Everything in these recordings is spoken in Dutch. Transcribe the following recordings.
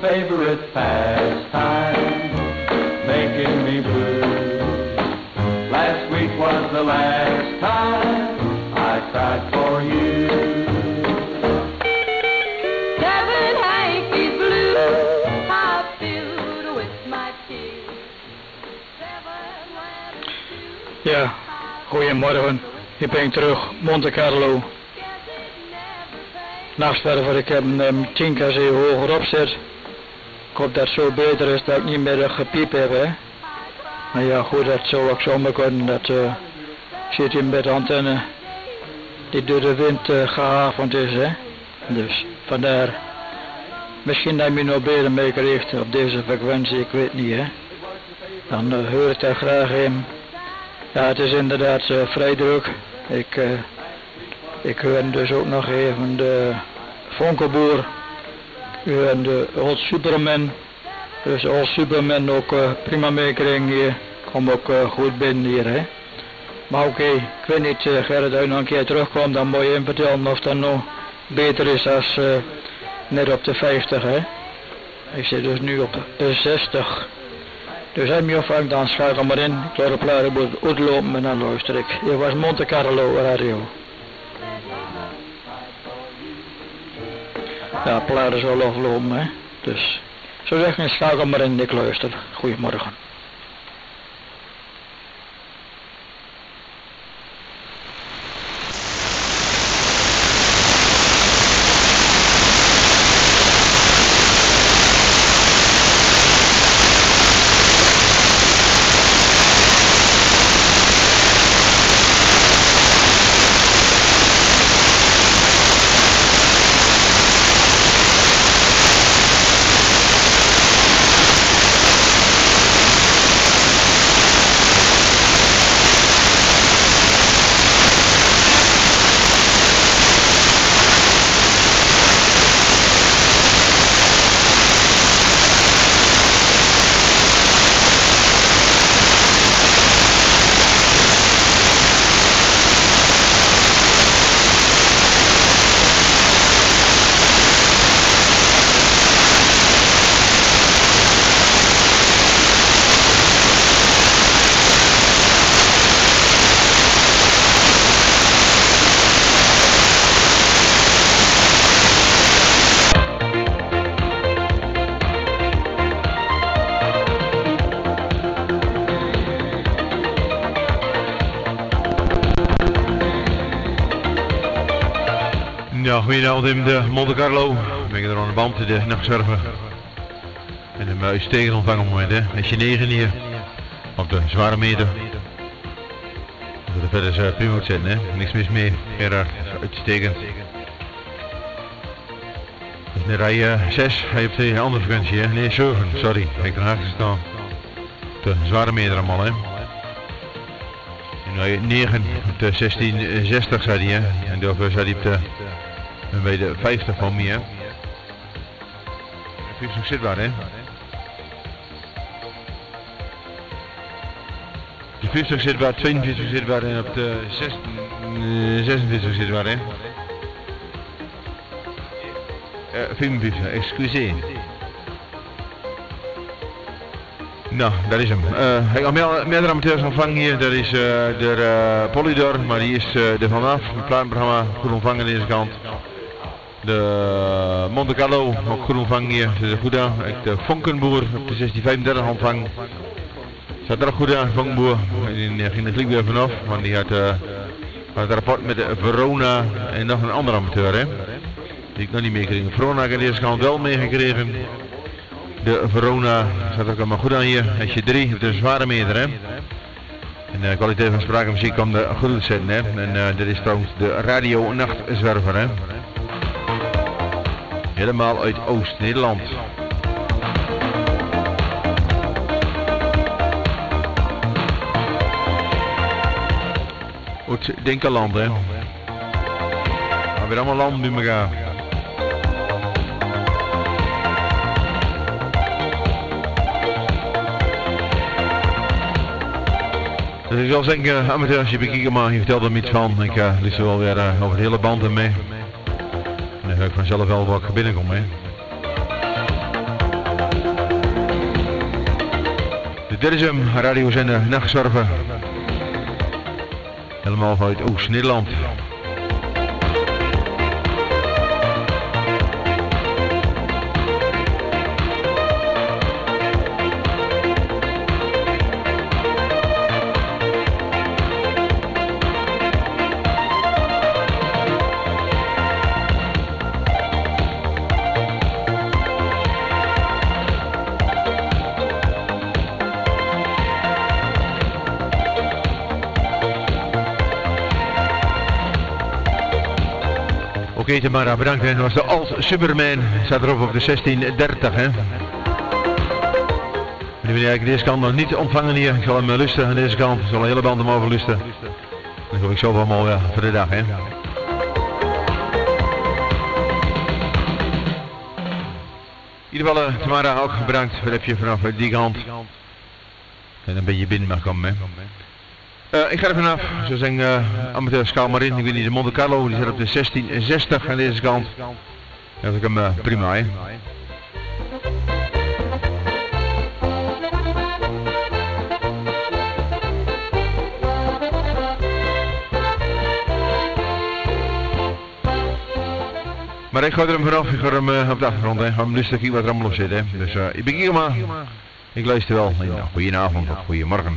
your favorite pastime, making me blue. Last week was the last time I cried for you. Ja, goedemorgen. Ik ben terug, Monte Carlo. Nachtwerver, ik heb hem um, tien keer hoger opzet. Hoop dat het zo beter is dat ik niet meer gepiep heb, hè. Maar ja, goed, dat zou ook zomaar kunnen. Dat uh, zit hier met de antenne die door de wind uh, gehavend is, hè. Dus vandaar. Misschien dat je nog beter mee krijgt op deze frequentie, ik weet niet, hè. Dan uh, hoor ik daar graag in. Ja, het is inderdaad vrij druk. Ik, ik hoor dus ook nog even de Vonkelboer. En de Old Superman. Dus Old Superman ook uh, prima meekrijgen hier. Kom ook goed binnen hier, hè. Maar oké, ik weet niet, uh, Gerrit, als nog een keer terugkomt, dan moet je hem vertellen of dat nog beter is als net op de 50, hè. Ik zit dus nu op de 60. Dus heb je opvangt, dan schakel maar in. Ik laat de platen uitlopen en dan luister ik. Dit was Monte Carlo Radio. Ja, platen zal aflopen, hè. Dus, zo zeg ik, schakel maar in, ik luister. Goedemorgen. Ja, goedenavond in de Monte Carlo. Ben ik er aan de band, de nachtzwerver. En een uitstekend ontvangen moment, hè. Met je 9 hier. Op de zware meter. Dat er verder uh, prima zijn, hè. Niks mis mee. Gerard, uitstekend. Dat is een rij 6. Hij heeft een andere frequentie, hè. Nee, 7. Sorry, heb ik er haak gestaan. De zware meter allemaal, hè. En hij 9 op de 1660 zei hij, hè. En daarvoor zei hij op de en bij de 50 van meer. 50 zitbaar hè. De 50 zitbaar, 42 zitbaar en op de 16, 46 zitbaar hè. Uh, 55, excuseer. Nou, dat is hem. Uh, ik heb meerdere amateurs ontvangen hier. Dat is uh, de uh, Polydor, maar die is er vanaf. Het plaatprogramma goed ontvangen aan deze kant. De Monte Carlo, ook goed ontvangen hier. Goed aan. De Vonkenboer op de 1635 ontvang. Zat er ook goed aan, Vonkenboer. Die ging de vlieg weer vanaf, want die had, uh, rapport met Verona en nog een andere amateur. Hè? Die ik nog niet meegekregen. Verona had deze kant wel meegekregen. De Verona zat ook allemaal goed aan hier. Als je drie, het is een zware meter hè. En de kwaliteit van spraak en muziek kan er goed uitzetten hè. En dit is trouwens de Radio Nachtzwerver hè. Helemaal uit Oost-Nederland. Uit Dinkeland hè. Maar weer allemaal land bij elkaar. Dus ik zal zeggen, amateurs, je bekijken maar, je vertelt er iets van. Ik uh, liet ze wel weer uh, over de hele band mee ga ik vanzelf wel wat ik binnenkom, hè. Dit is hem, radiozender Nachtzorgen. Helemaal vanuit Oost-Nederland. Tamara, bedankt. Dat was de Alt Superman. Staat erop op de 1630, hè. Wil ik deze kant nog niet ontvangen hier. Ik zal hem lusten aan deze kant. Ik zal een hele band hem overlusten. Dan kom ik zo allemaal ja, voor de dag, hè. In ieder geval, uh, Tamara, ook bedankt voor heb je vanaf die kant. En dan ben je binnen mag komen, hè. Uh, ik ga er vanaf, zo zijn uh, amateur schaal maar in. Ik weet niet, de Monte Carlo die zit op de 1660 aan deze kant. Dat ik hem uh, prima. Maar ik ga er hem vanaf, ik ga hem op de achtergrond, hè. Ik ga hem lustig wat er allemaal op zit, hè. Dus ik ben hier maar. Ik luister wel. Goedenavond of goedemorgen.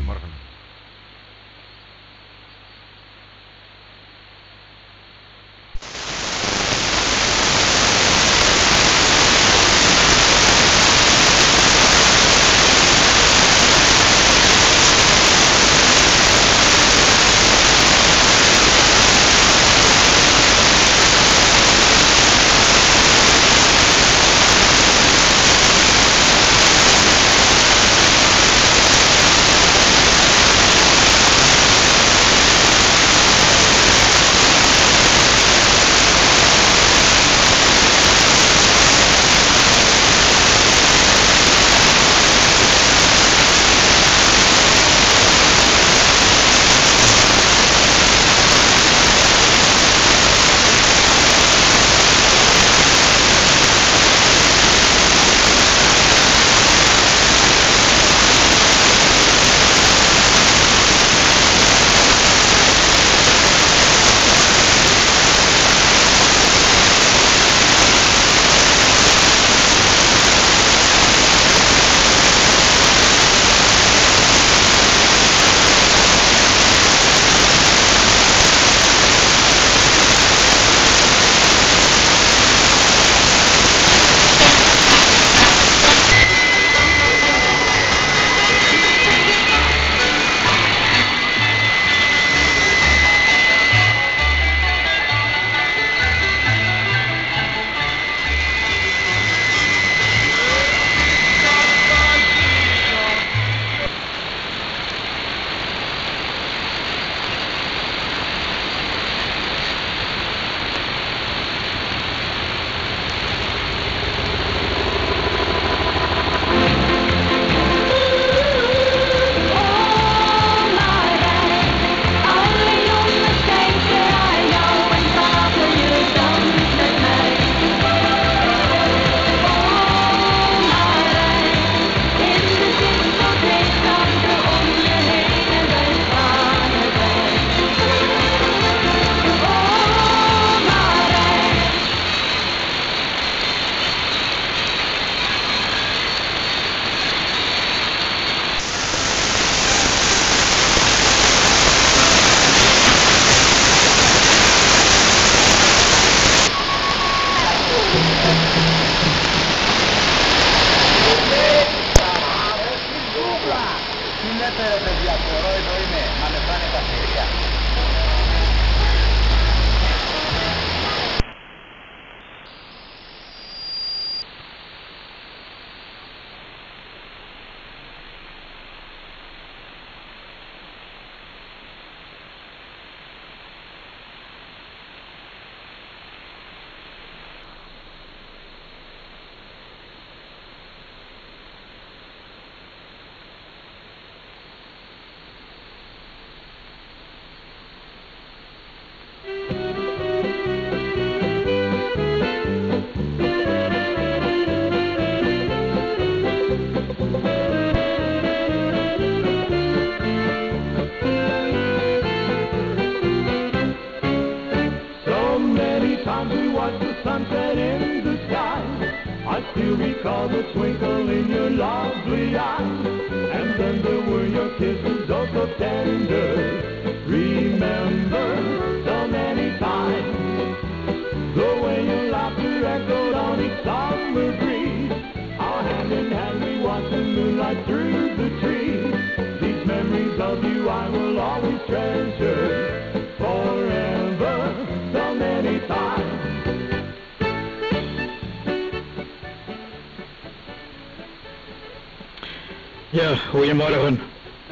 Goedemorgen.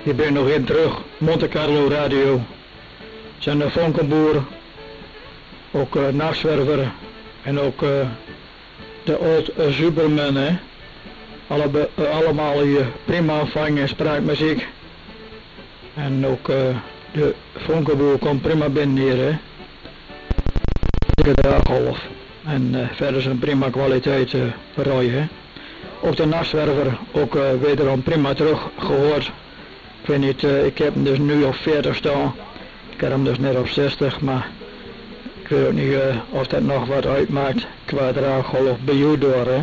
Ik ben nog in terug. Monte Carlo Radio. Zijn de vonkenboer. Ook uh, nachtzwerver. En ook eh, de old Superman, hè. Eh, allemaal hier prima vangen, spraakmuziek. En ook eh, de vonkenboer komt prima binnen hier, hè. De. En eh, verder zijn prima kwaliteit uh, hè. Ook de nachtzwerver, ook eh, wederom prima terug gehoord. Ik weet niet, eh, ik heb hem dus nu op 40 staan. Ik heb hem dus net op 60, maar ik weet ook niet eh, of dat nog wat uitmaakt qua draaggolf bij jou door. Hè.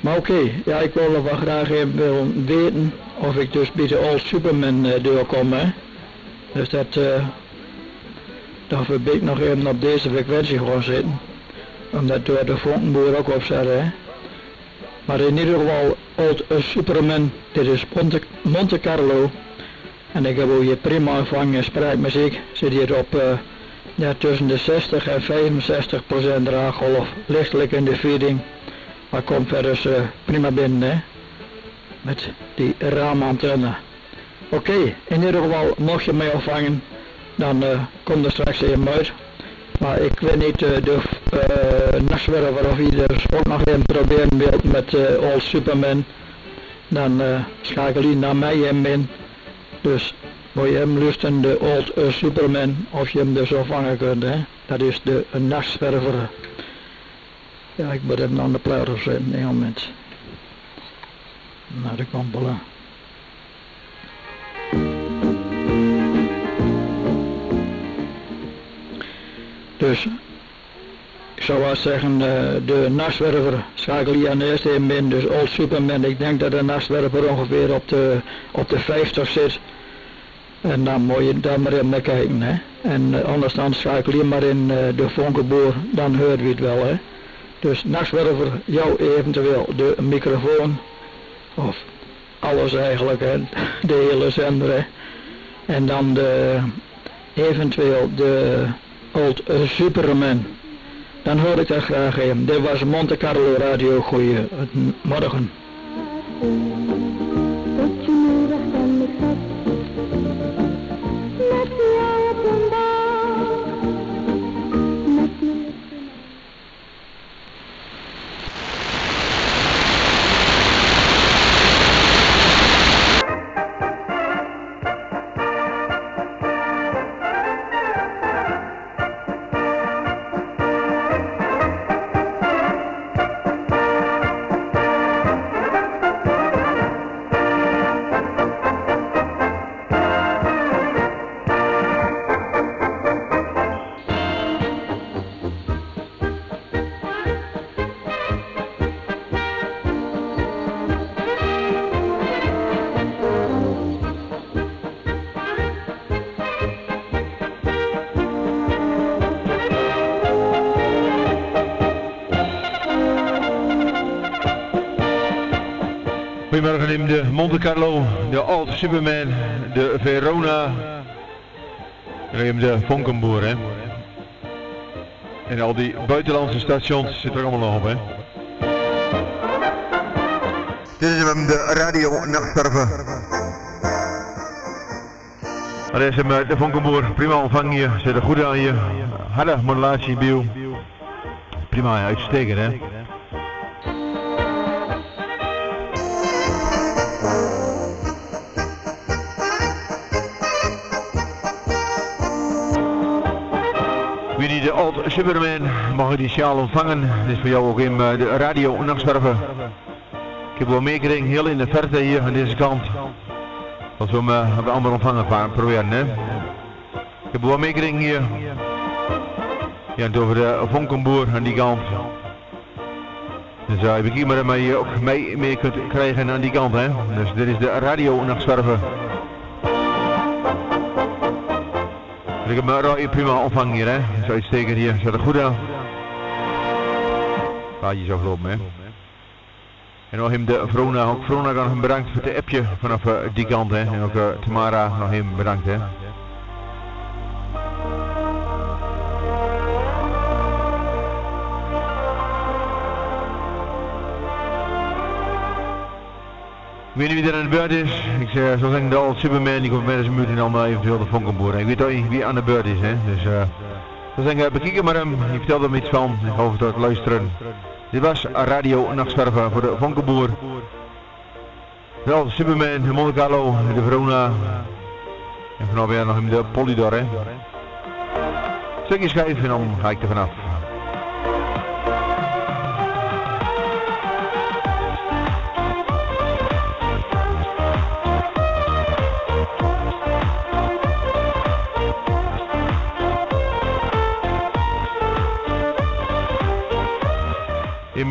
Maar oké, ja, ik wil wel graag even weten of ik dus bij de Old Superman doorkom. Hè. Dus dat, dat een nog even op deze frequentie gaan zitten. Omdat door de vonkenboer ook op zetten. Hè. Maar in ieder geval Old Superman, dit is Monte, Carlo. En ik heb ook hier prima ontvangen spraakmuziek. Zit hier op eh, ja, tussen de 60 en 65 procent draaggolf. Lichtelijk in de feeding. Maar komt verder eh, prima binnen hè. Met die raamantenne. Oké, in ieder geval mocht je mij ontvangen. Dan komt er straks even uit. Maar ik weet niet, eh, de uh, nachtwerver of ieder ook nog even proberen wil met uh, Old Superman. Dan uh, schakel je naar mij hem in. Dus moet je hem lusten, de Old Superman, of je hem dus vangen kunt. Hè? Dat is de nachtwerver. Ja, ik moet hem aan de pleurer zetten, een moment. Naar de kampola. Dus ik zou wel zeggen, uh, de nachtwerver schakel je aan de eerste in min, dus Old Superman. Ik denk dat de nachtwerver ongeveer op de, op de 50 zit. En dan moet je daar maar in kijken. Hè. En uh, anders dan schakel je maar in uh, de vonkenboer, dan hoort wie het wel. Hè. Dus nachtwerver, jou eventueel de microfoon, of alles eigenlijk, hè. de hele zender. Hè. En dan de, eventueel de Old Superman. Dan hoor ik dat graag in. Dit was Monte Carlo Radio. Goeiemorgen. Dat In de Monte Carlo, de Old Superman, de Verona. En de Vonkenboer, hè. En al die buitenlandse stations zitten er allemaal nog op, hè. Dit is hem, de radio nachtsterven. Dat is hem, eh, de Vonkenboer. Prima ontvang je, zit er goed aan je. Harde modulatie, bio. Prima, uitstekend, hè. Old Superman mag die sjaal ontvangen. Dit is voor jou ook in eh, de radio nachtzwerven. Ik heb wel meekring heel in de verte hier aan deze kant. Als we hem uh, op de andere ontvanger gaan proberen. Hè. Ik heb wel meekring hier. Ja, het over de vonkenboer aan die kant. Dus uh, ik hier maar je ook mee, mee kunt krijgen aan die kant. Hè. Dus dit is de radio nachtzwerven. Ik heb mijn prima ontvang hier. Hè. Zo uitstekend hier. Zet er goed aan. Je zo gelopen hè. En nog hem de Vrona, ook Vrona kan hem bedankt voor het appje vanaf uh, die kant hè. En ook uh, Tamara nog hem bedankt hè. Weet niet wie er aan de beurt is. Ik zeg, zo zeggen de old Superman, die komt met zijn muur en dan eventueel de vonkenboer. Ik weet ook niet wie aan de beurt is, hè. Dus, uh, zo zeggen, bekijken maar hem. Je vertelde hem iets van. Ik hoop dat luisteren. Dit was Radio Nachtzwerven voor de vonkenboer. Wel, Superman, de Monte Carlo, de Verona. En vanaf weer nog in de Polydor, hè. Stukje schijf en dan ga ik er vanaf.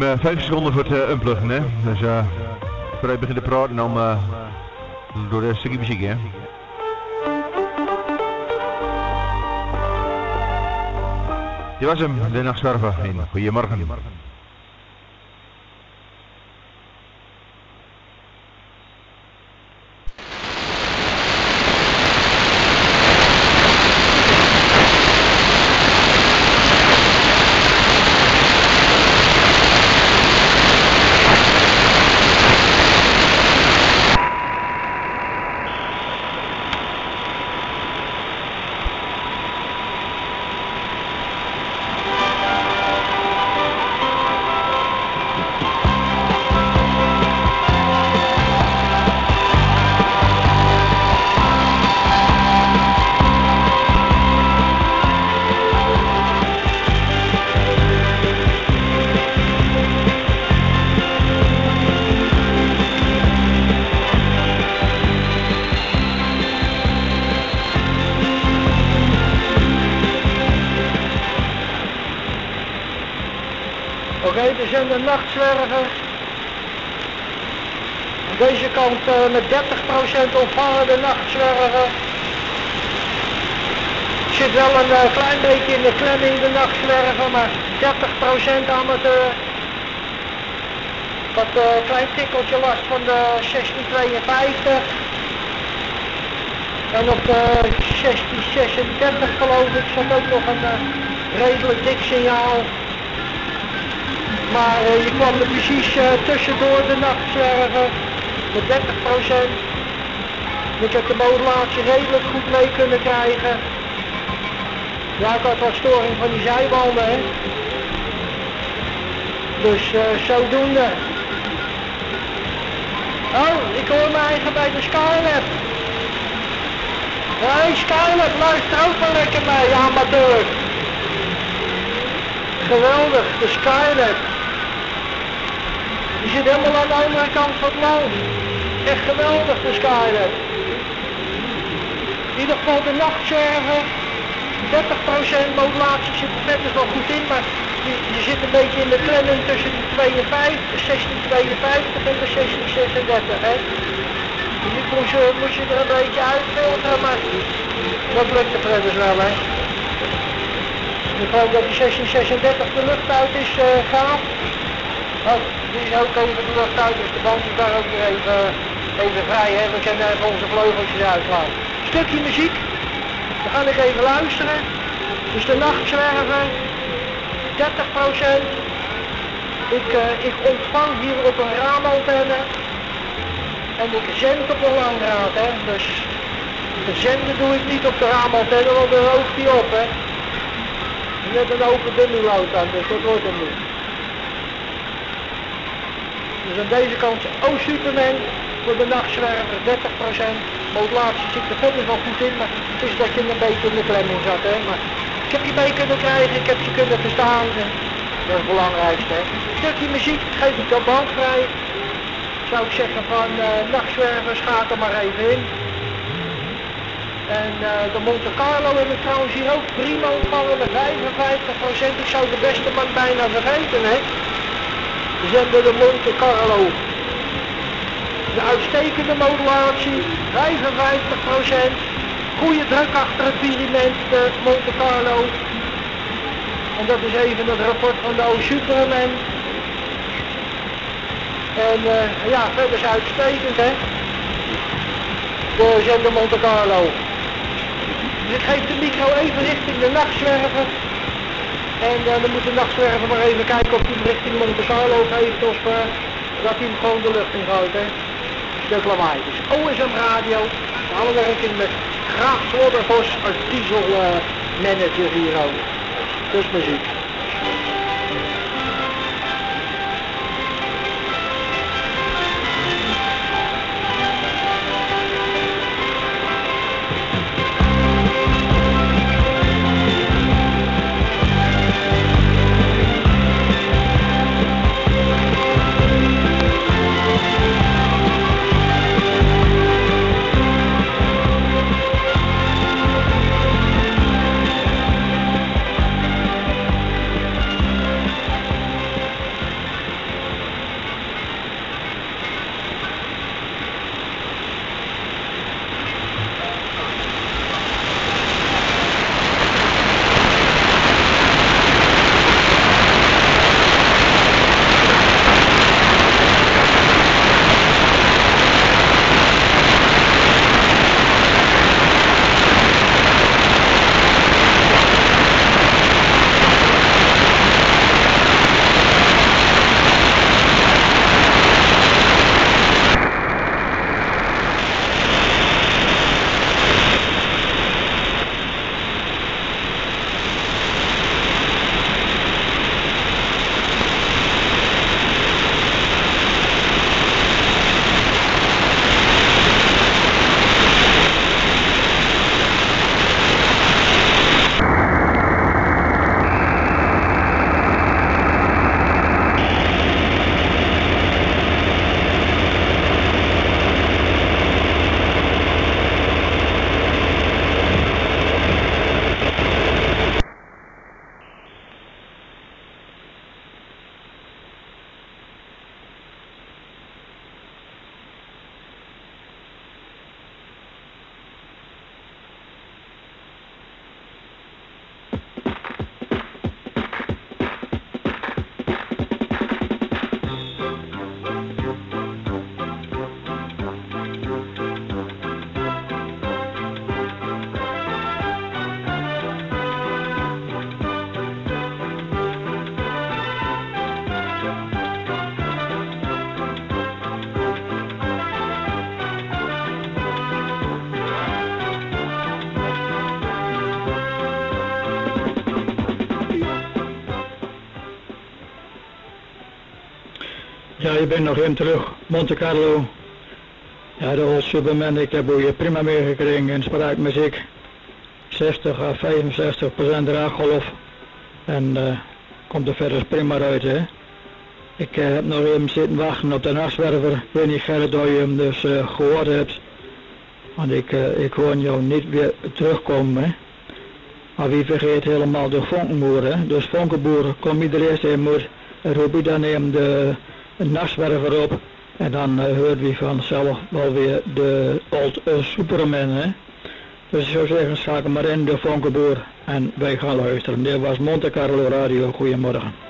In uh, 5 seconden voor het uh, unpluggen. Hè? Dus uh, voordat je begint te praten, dan uh, door een stukje muziek. Hè? Dit was hem, de nachtzwerver. Goedemorgen. De nachtzwerver. Aan deze kant uh, met 30% ontvangen de nachtzwerver. Zit wel een uh, klein beetje in de klemming de nachtzwerver, maar 30% amateur. Wat een uh, klein tikkeltje last van de 1652. En op de 1636 geloof ik zat ook nog een redelijk dik signaal. Maar uh, je kwam er precies uh, tussendoor de nachtzwerven met 30 procent. Ik heb de modulatie redelijk goed mee kunnen krijgen. Ja, ik had wat storing van die zijwanden, hè. Dus zodoende. Oh, ik hoor me eigen bij de Skynet. Hey Skynet, luister ook wel lekker mee, amateur. Geweldig, de Skynet. Die zit helemaal aan de andere kant van het land. Echt geweldig de Skynet. In ieder geval de nachtzwerver. 30% modulatie zit er vet wel goed in, maar je, je, zit een beetje in de klemming tussen de 52, 1652 en de 1636. Hè. Ik moest, uh, moest je er een beetje uitfilteren, maar dat lukt de verder wel. Hè. Ik hoop dat die 1636 de lucht uit is uh, gehaald. Oh, die is ook even de lucht uit, dus de band is daar ook weer even, even vrij. Hè? We kunnen even onze vleugeltjes uitlaten. Stukje muziek, dan ga ik even luisteren. Dus de nachtzwerver, 30 procent. Ik, uh, ik ontvang hier op een raamantenne. En ik zend op een langraad, hè. Dus de zenden doe ik niet op de raamantenne, want dan rookt die op, hè. Net een open dummy aan, dus dat wordt hem niet. Dus aan deze kant oh Superman voor de nachtzwerver 30%. Modulatie zit er verder wel goed in, maar het is dat je een beetje in de klemming zat. Hè? Ik heb je mee kunnen krijgen, ik heb je kunnen verstaan. En dat is het belangrijkste. Hè? Een stukje muziek geef ik dan bandvrij. Zou ik zeggen van uh, nachtzwervers, ga er maar even in. En eh, de Monte Carlo hebben we trouwens hier ook prima ontvangen met 55% Ik zou de beste man bijna vergeten, hè. Zender de Monte Carlo. De uitstekende modulatie, 55% Goede druk achter het filament, de Monte Carlo. En dat is even het rapport van de O-Superman. En uh, ja, verder is uitstekend, hè. De zender Monte Carlo. Dus ik geef de micro even richting de nachtzwerver. En uh, dan moet de nachtzwerver maar even kijken of hij hem richting Monte Carlo geeft of uh, dat hij hem gewoon de lucht in gooit, hè. De lawaai. Dus OSM Radio, samenwerking met Graaf Slodderbos als diesel manager hier ook. Dus muziek. Ik ben nog even terug. Monte Carlo. Ja, de old Superman, ik heb je prima meegekregen in spraakmuziek. 60 à 65 procent draaggolf. En uh, komt er verder prima uit, hè. Ik uh, heb nog even zitten wachten op de nachtzwerver. Ik weet niet, Gerrit, of je hem dus uh, gehoord hebt. Want ik, ik hoor jou niet weer terugkomen, hè. Maar wie vergeet helemaal de vonkenboer, hè. Dus vonkenboer, kom iedereen eerst in moet. Roep dan de een nachtzwerver op. En dan uh, hoort wie vanzelf wel weer de old uh, Superman. Hè? Dus ik zou zeggen, schakel maar in de Vonkenboer en wij gaan luisteren. Dit was Monte Carlo Radio. Goedemorgen.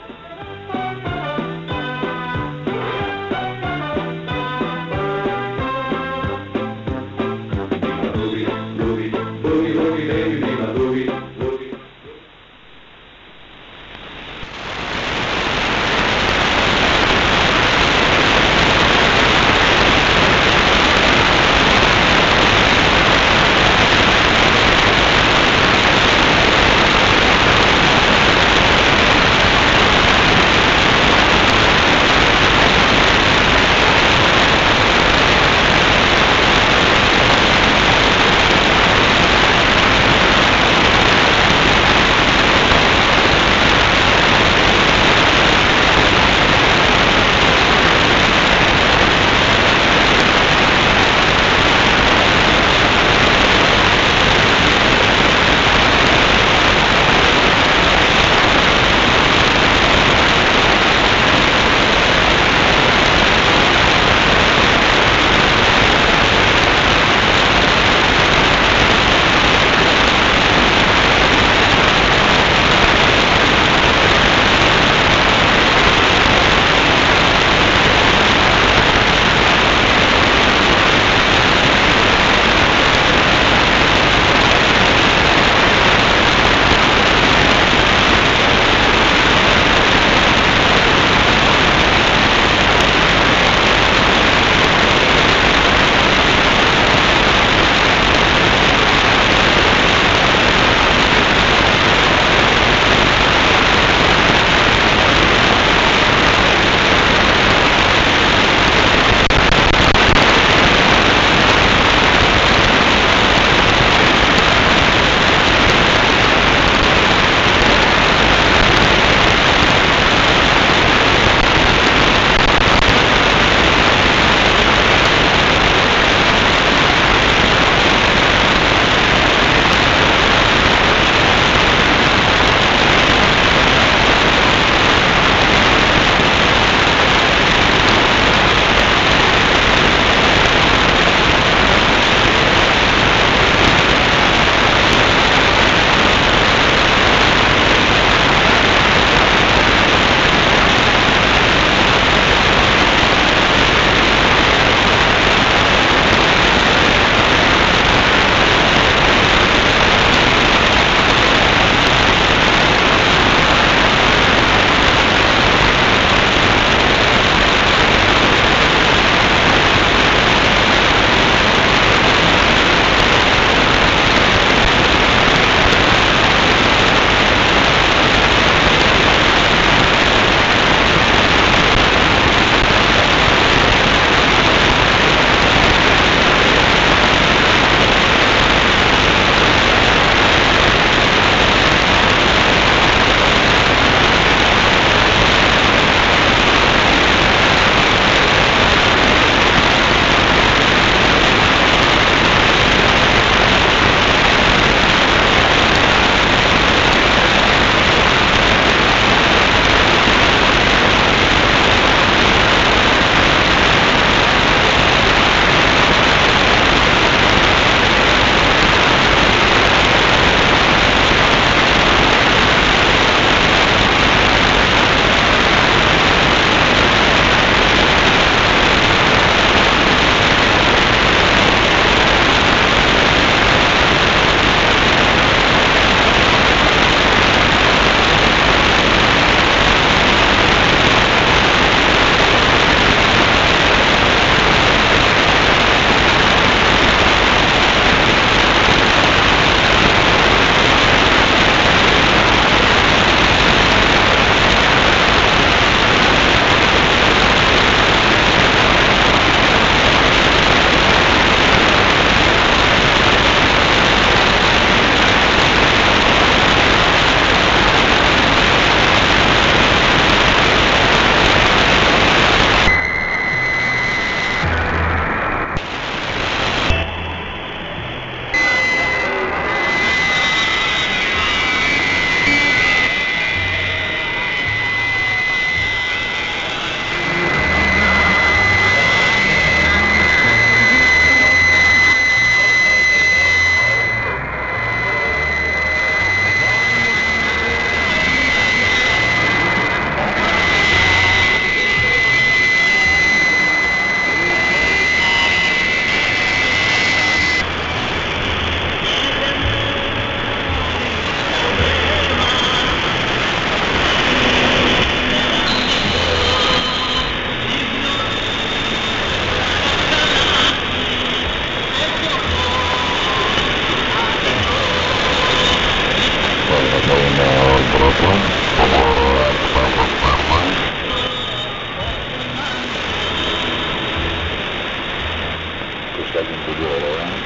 Pusatnya tujuh orang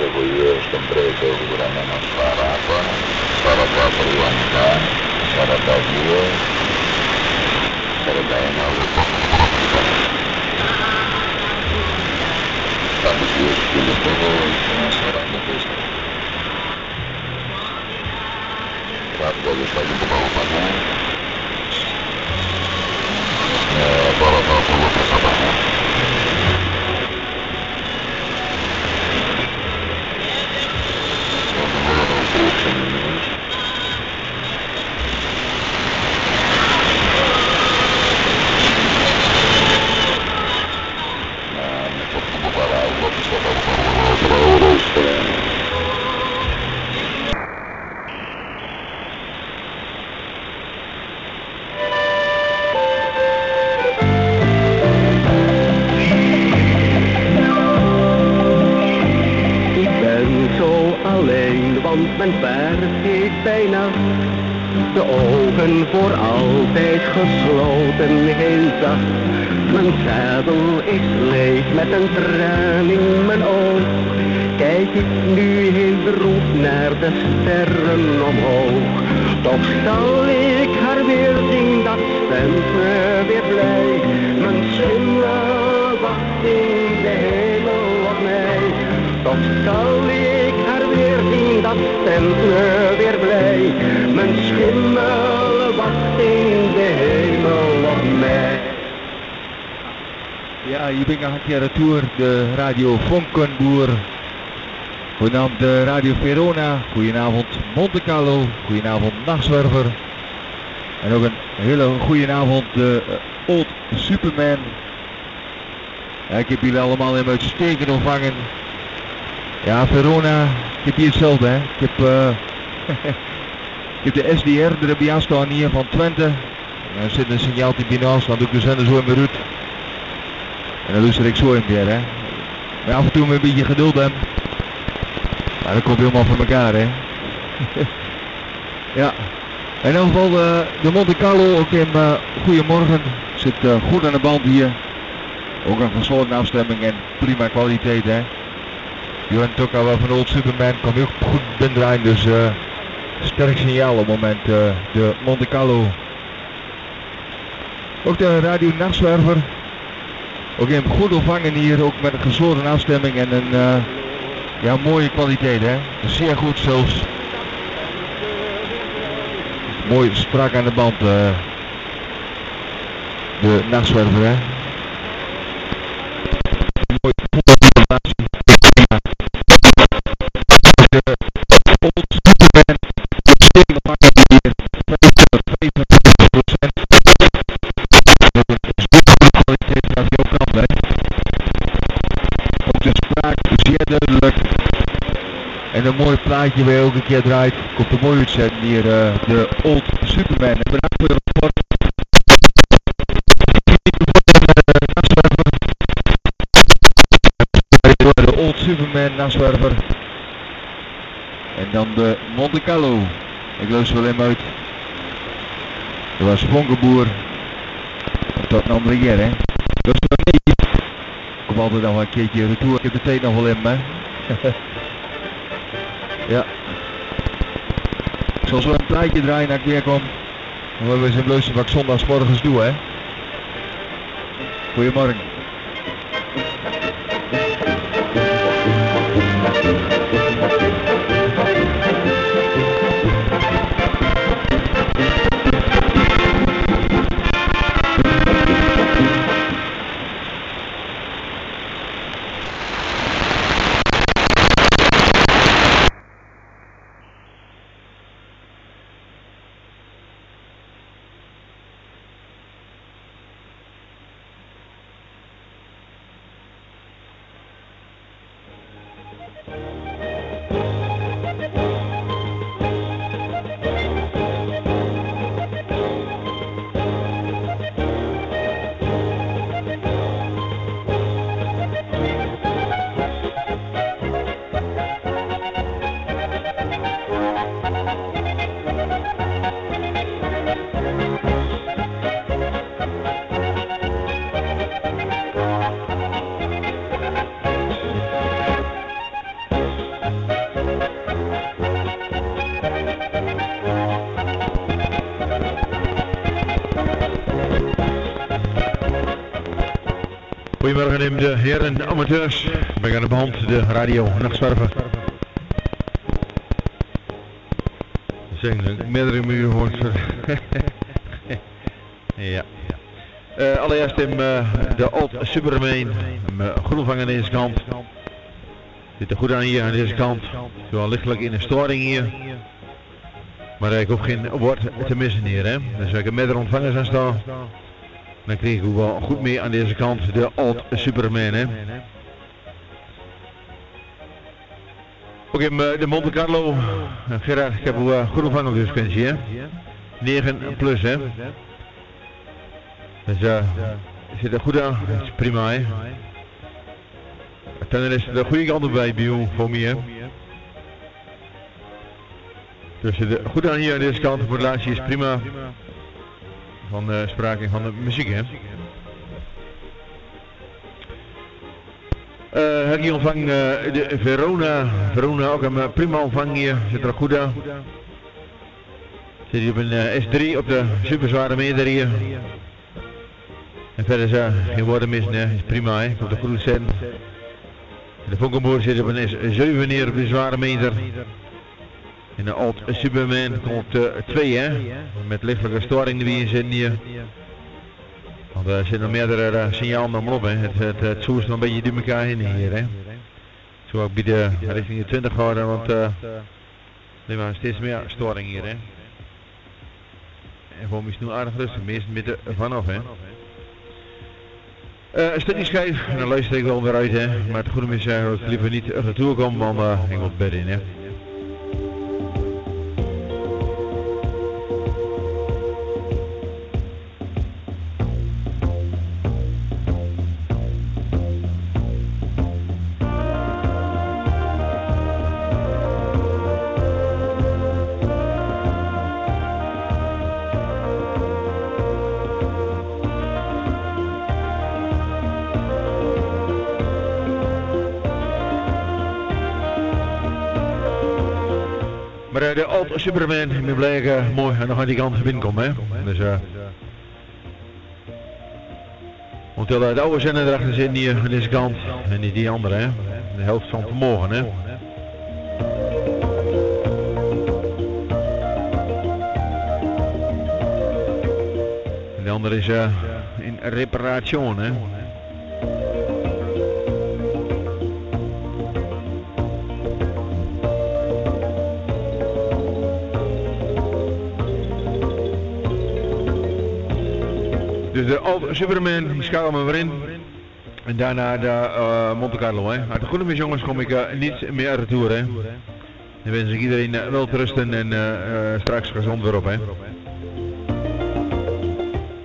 Sebelum sempre itu kurang nama para apa Para Para tabur Para daya nalu Tapi dia sepuluh pokok Sama seorang jugadores está yendo para un eh, para, para, para, para voor altijd gesloten, heel zacht. Mijn zadel is leeg met een traan in mijn oog. Kijk ik nu heel droef naar de sterren omhoog. Toch zal ik haar weer zien, dat stemt me weer blij. Mijn schimmel wacht in de hemel op mij. Toch zal ik haar weer zien, dat stemt me weer blij. Mijn schimmel Ja, hier ben ik nog een keer retour, de Radio Vonkenboer. Goedenavond de Radio Verona, goedenavond Monte Carlo, goedenavond Nachtzwerver. En ook een hele goede avond de eh, Old Superman. Ik heb jullie allemaal in uitstekend ontvangen. Ja, Verona, ik heb hier hetzelfde hè. Ik heb, eh, ik heb de SDR, de Rebia staan hier van Twente. En er zit een signaaltje binaal, dan doe ik de zender zo in mijn. En dan luister ik zo in weer, hè. Maar af en toe met een beetje geduld hebben. Maar dat komt helemaal van elkaar, hè. ja. In ieder geval de, de Monte Carlo, ook in uh, goedemorgen. Zit eh, goed aan de band hier. Ook een gesloten afstemming en prima kwaliteit, hè. Ook al wel van Old Superman, kan ook goed binnendraaien, dus eh, sterk signaal op het moment, eh, de Monte Carlo. Ook de Radio Nachtzwerver, ook in goed ontvangen hier, ook met een gesloten afstemming en een eh, ja, mooie kwaliteit hè. Zeer goed zelfs. Mooi strak aan de band. eh, de nachtzwerver hè. Mooi En een mooi plaatje waar je ook een keer draait. Komt een mooi uitzending hier, eh, de Old Superman. En bedankt voor je rapport. De Old Superman naswerver. En dan de Monte Carlo. Ik luister wel hem uit. Dat was Vonkenboer. Tot een andere keer hè. Luister wel mee. Ik kom altijd nog wel een keertje retour. Ik heb de tijd nog wel in me. ja. Ik zal zo een plaatje draaien naar ik weer kom. Dan hebben we een luisteren wat zondagsmorgens doe hè. Goedemorgen. Heren amateurs. We gaan op hand de radio nachtzwerven. Zijn meerdere microfoons. ja. Uh, allereerst in uh, de Old Superman. Uh, groenvang aan deze kant. Zit er goed aan hier aan deze kant. Wel lichtelijk in een storing hier. Maar ik hoef geen woord te missen hier. Hè. Dus ik heb meerdere ontvangers aan staan. Dan kregen we wel goed mee aan deze kant de Old Superman. Hè. Ook in de Monte Carlo. Gerard, ik heb een goed ontvangen op. Hè. 9 plus hè. Dus uh, zit er goed aan, dat is prima hè. Dan is de goede kant bij Bio voor mij hè. Dus zit er goed aan hier aan deze kant, de relatie is prima. Van uh, sprake van de muziek hè. Uh, heb je ontvang uh, de Verona, Verona ook een prima ontvang hier, zit er goed. Zit hier op een S3 op de superzware meter hier. En verder is geen woorden mis, is prima hè, op de cruise. De Vonkenboer zit op een 7 neer op de zware meter. En de Alt Superman komt 2 uh, hè, met lichtelijke storing die in hier. Want er zitten nog meerdere uh, signalen op hè, het, het, het zoest nog een beetje door elkaar hier hè. Zo ook bij de richting de 20 houden, want uh, er steeds meer storing hier hè. En voor mij is het nu aardig rustig, meestal met de vanaf hè. Uh, een stukje dan luister ik wel weer uit hè. Maar het goede is dat ik liever niet retour kom, want uh, ik het bed in hè. Superman, ben blij uh, mooi nog aan die kant binnenkomen. Hè? Dus, uh, want uh, de oude zender erachter zit hier aan deze kant en niet die andere. Hè? De helft van vanmorgen. Hè? En de andere is uh, in reparatie. Hè? De Superman, die schakelen we weer in. En daarna de uh, Monte Carlo. Hè. Uit de goede mis jongens kom ik uh, niet meer retour. Hè. Dan wens ik iedereen uh, wel te rusten en straks gezond weer op. Hè.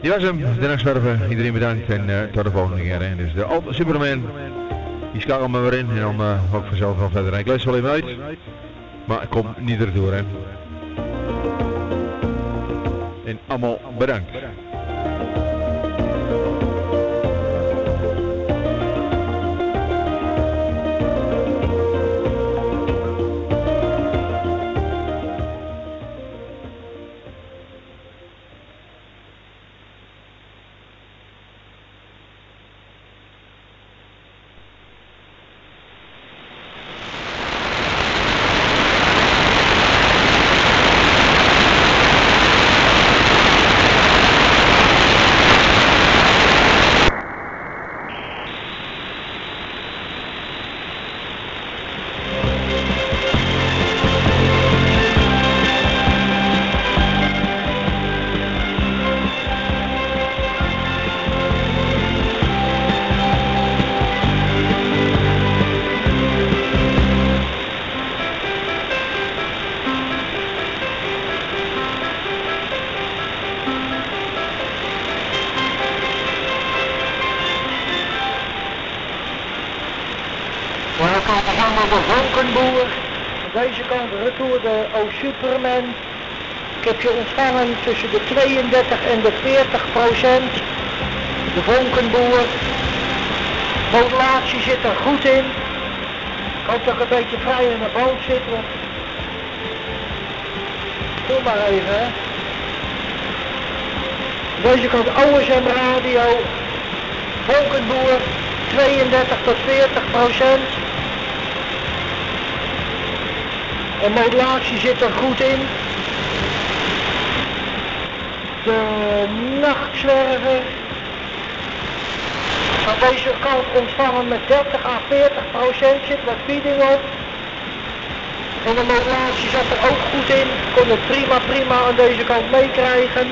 Die was hem, de nachtwerven. Iedereen bedankt en tot de volgende keer. Hè. Dus de Alt Superman, die schakelen we weer in. En dan uh, ook vanzelf wel verder. Ik lees wel even uit. Maar ik kom niet erdoor. Hè. En allemaal bedankt. Superman. Ik heb je ontvangen tussen de 32 en de 40 procent. De Vonkenboer. Modulatie zit er goed in. Ik hoop dat ik een beetje vrij in de boot zit. Doe maar even. hè. Deze kant OSM Radio. Vonkenboer 32 tot 40 procent. En modulatie zit er goed in. De nachtzwerver. Aan deze kant ontvangen met 30 à 40 procent zit wat feeding op. En de modulatie zat er ook goed in. Kon het prima prima aan deze kant meekrijgen.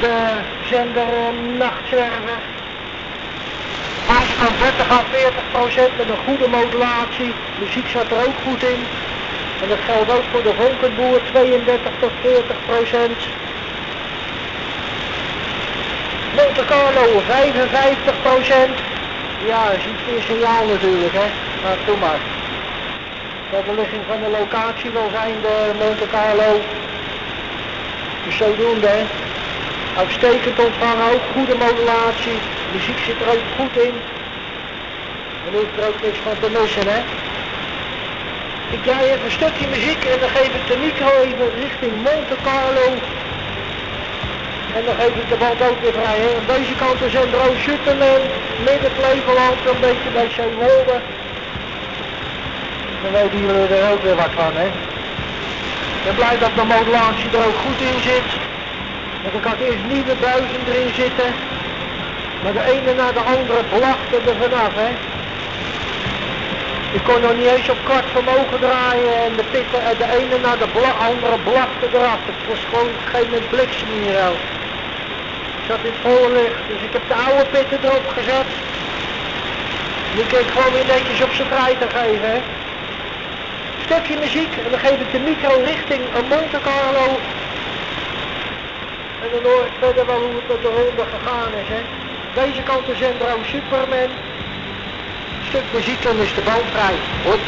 De zender eh, nachtzwerver. Deze kant 30 à 40 procent met een goede modulatie. Muziek zat er ook goed in. En dat geldt ook voor de Vonkenboer 32 tot 40 procent. Monte Carlo 55 procent. Ja, dat is signaal natuurlijk hè. Maar doe maar. Dat de ligging van de locatie wil zijn, de Monte Carlo. Dus zodoende hè. Uitstekend ontvangen, ook goede modulatie. Muziek zit er ook goed in. En hoeft er ook niks van te missen hè. Ik draai even een stukje muziek en dan geef ik de micro even richting Monte Carlo. En dan geef ik de band ook weer vrij. Aan deze kant is een Roos Schutterman, midden Flevoland, een beetje bij Zeewolde. Dan weten jullie er ook weer wat van hè. Ik ben blij dat de modulatie er ook goed in zit. Want ik had eerst nieuwe buizen erin zitten. Maar de ene na de andere blafte er vanaf hè. Ik kon nog niet eens op kwart vermogen draaien en de pitten, en de ene na de bla, andere blafte eraf. Het was gewoon geen bliksem hier ook. Ik zat in het volle dus ik heb de oude pitten erop gezet. Die kan ik gewoon weer netjes op zijn draai te geven. Stukje muziek en dan geef ik de micro richting een Monte Carlo. En dan hoor ik verder wel hoe het met de ronde gegaan is. Hè. Deze kant is Zendro Superman тој не што бал прави. Од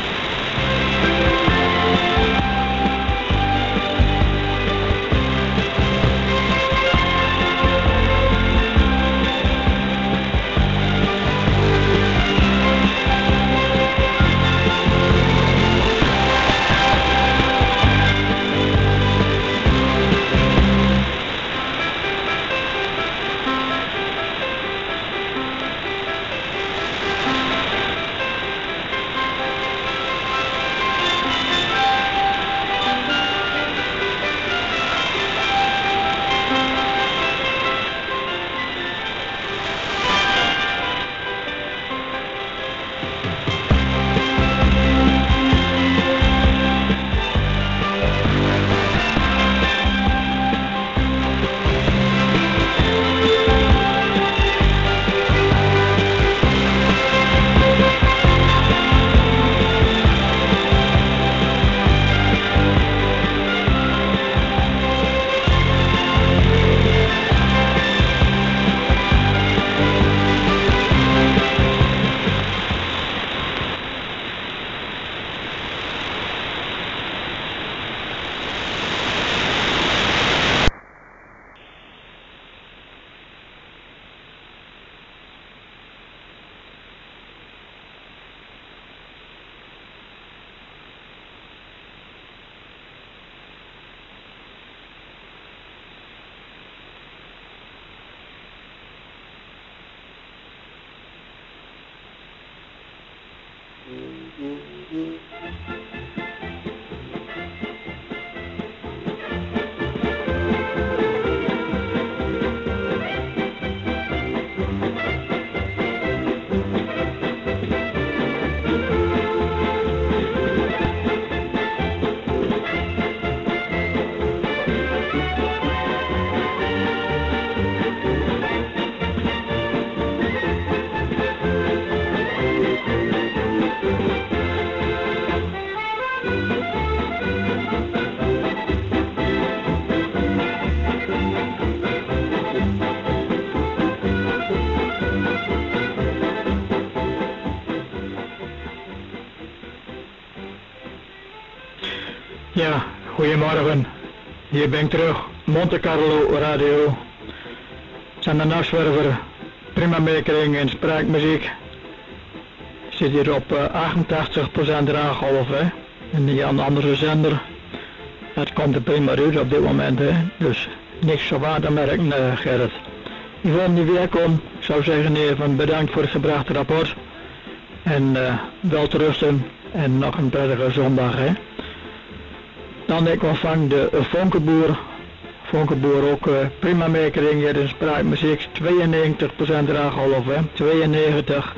Ja, goedemorgen. Hier ben ik terug. Monte Carlo Radio. Zijn de nachtzwerver. Prima meekring en spraakmuziek. Zit hier op eh, 88% draaggolf, hè. En die aan de andere zender. dat komt er prima uit op dit moment. Hè. Dus niks zo waar eh, Gerrit. Wil niet weer. Ik zou zeggen even bedankt voor het gebrachte rapport. En eh wel te rusten en nog een prettige zondag. Hè. Dan ik ontvang de Vonkenboer. Vonkenboer ook eh, prima meekring. Hier in spraakmuziek 92% draaggolf. Hè. 92.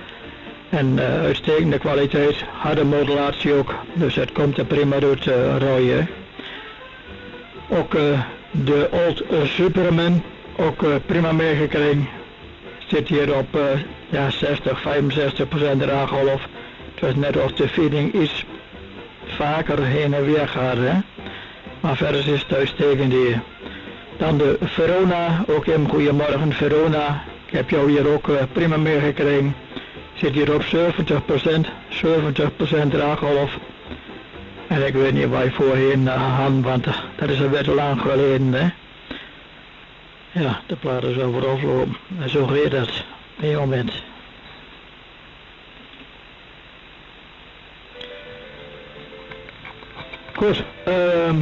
En eh, uitstekende kwaliteit. Harde modulatie ook. Dus het komt er prima uit uh, rooien. Ook eh, de Old Superman. Ook eh, prima meegekregen. Zit hier op eh, ja, 60, 65% draaggolf. Het was net of de feeding iets vaker heen en weer gaat. Maar verder is het uitstekend hier. Dan de Verona, ook in goedemorgen Verona. Ik heb jou hier ook eh, prima meegekregen. Zit hier op 70%, 70% draaggolf. En ik weet niet waar je voorheen uh, had, want eh, dat is alweer te lang geleden. Hè? Ja, de plaat is over. En zo dat op een moment. Goed, ehm,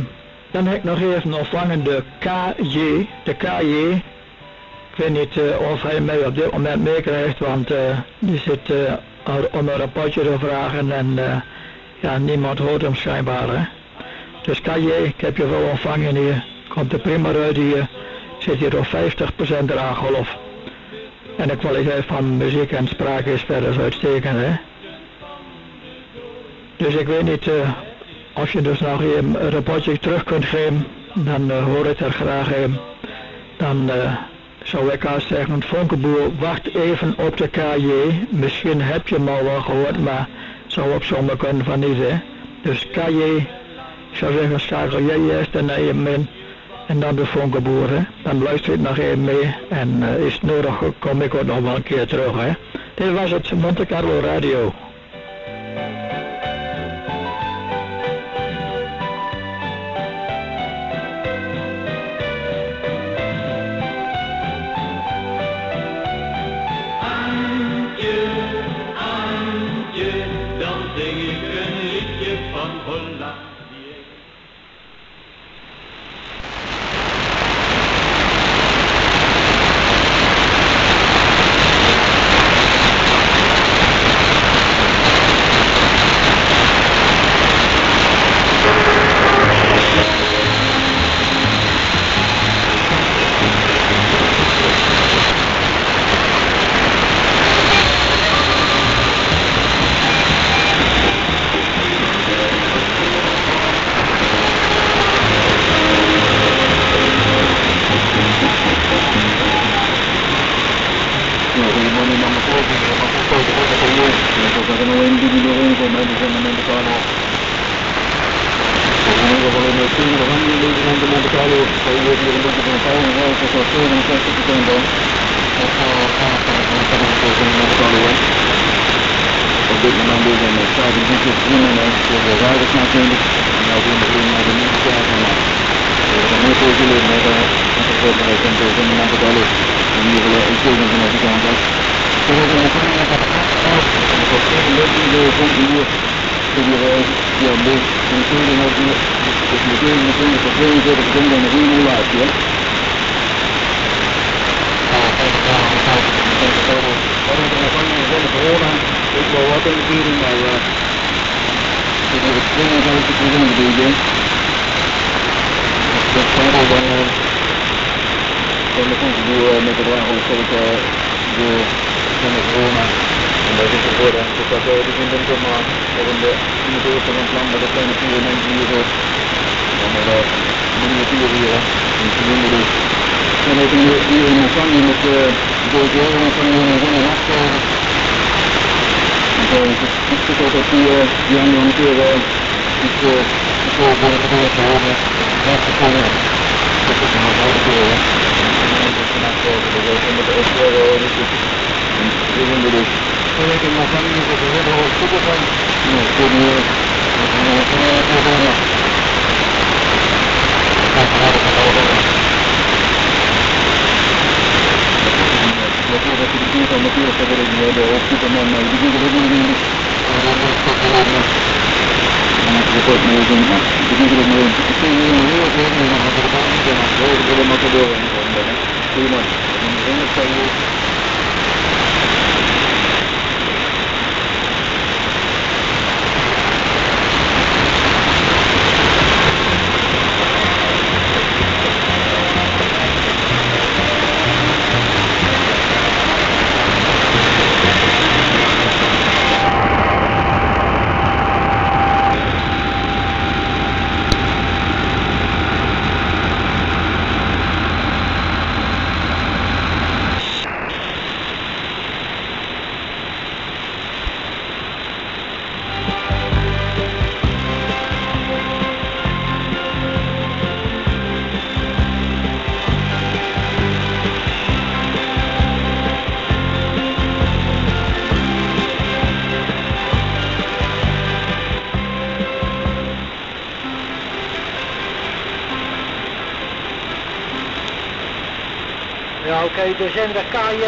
dan heb ik nog even ontvangen de KJ, de KJ. Ik weet niet eh, of hij mij op dit moment meekrijgt, want eh, die zit eh, er om een rapportje te vragen en eh, ja, niemand hoort hem schijnbaar. Dus KJ, ik heb je wel ontvangen hier, komt er prima uit hier, zit hier op 50% draaggolf. En de kwaliteit van muziek en spraak is verder uitstekend. Hè? Dus ik weet niet, eh, als je dus nog een rapportje terug kunt geven, dan eh, hoor ik er graag in. Dan eh, zou ik haast zeggen, Vonkenboer, wacht even op de KJ. Misschien heb je hem al wel gehoord, maar zou op zomaar kunnen van niet, hè. Dus KJ, ik zou zeggen, schakel jij eerst en je in. En dan de Vonkenboer. Dan luister ik nog even mee. En eh, is het nodig, kom ik ook nog wel een keer terug, hè. Dit was het Monte Carlo Radio. De zender KJ.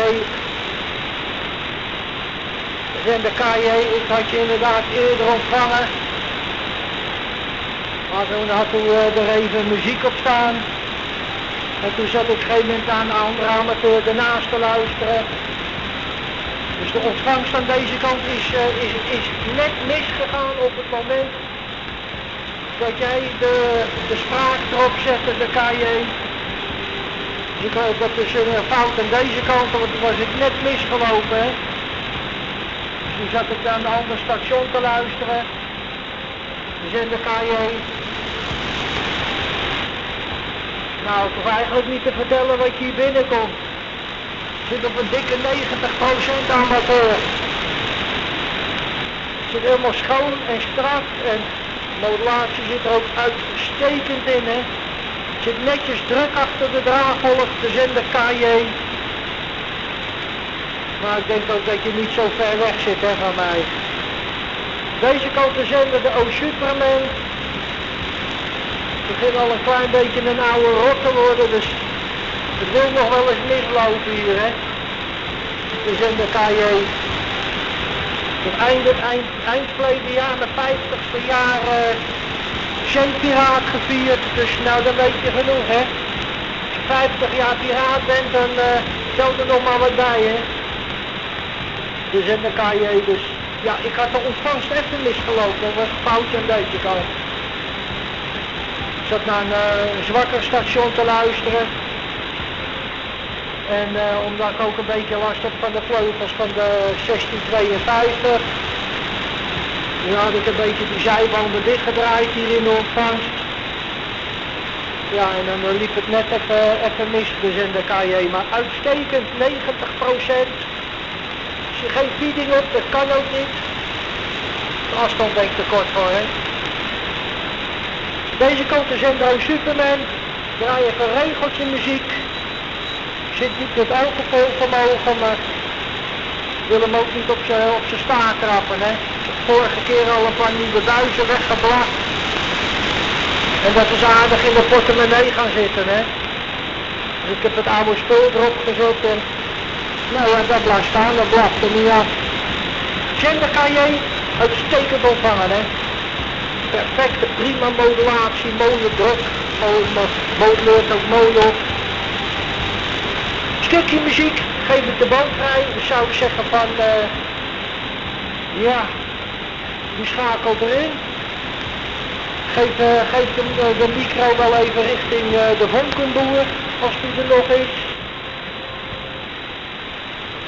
De zender KJ, ik had je inderdaad eerder ontvangen. Maar toen had toen eh, er even muziek op staan. En toen zat ik op een gegeven moment aan de andere amateur ernaast te luisteren. Dus de ontvangst aan deze kant is, eh, is, is net misgegaan op het moment dat jij de, de spraak erop zette, de KJ. Ik hoop dat dus een fout aan deze kant, want toen was ik net misgelopen. Dus toen zat ik aan de andere station te luisteren. De zender KJ. Nou, ik hoef eigenlijk niet te vertellen wat je hier binnenkomt. Ik zit op een dikke 90% amateur. Het zit helemaal schoon en strak en modulatie zit er ook uitstekend in. Hè? Zit netjes druk achter de draagvolg, de zender KJ. Maar ik denk ook dat je niet zo ver weg zit hè, van mij. Deze kant de zender de O-Superman. Het begint al een klein beetje een oude rot te worden, dus het wil nog wel eens mislopen hier, hè. De zender KJ. Het eind, eind, eind verleden jaar, de 50ste jaar, uh, Piraat gevierd. Dus nou, dan weet je genoeg, hè. Als je 50 jaar piraat bent, dan uh, tel er nog maar wat bij, hè. De zender KJ, dus ja, ik had de ontvangst even misgelopen. Dat was een foutje aan deze kant. Ik zat naar een uh, zwakker station te luisteren. En uh, omdat ik ook een beetje last heb van de vleugels van de 1652. Nu had ik een beetje die zijbanden dichtgedraaid hier in de ontvangst. Ja, en dan liep het net even, even mis, de zender KJ. Maar uitstekend, 90 Als je geen feeding op, dat kan ook niet. De afstand ben ik te kort voor, hè. Deze kant de zender Superman. Draai even regeltje muziek zit niet met alcohol vermogen, maar wil hem ook niet op zijn op staart trappen. Hè. Vorige keer al een paar nieuwe duizen weggebracht. En dat is aardig in de portemonnee gaan zitten. Hè. Ik heb het oude spul erop gezet en nou ja, dat blijft staan, dat blijft er niet af. Zender kan je uitstekend ontvangen hè. Perfecte, prima modulatie, mooie druk, moduleert ook mooi stukje muziek, geef ik de band vrij. Zou ik zeggen van, uh, ja, die schakelt erin. Geef, uh, geef de, micro wel even richting uh, de vonkenboer, als die er nog is.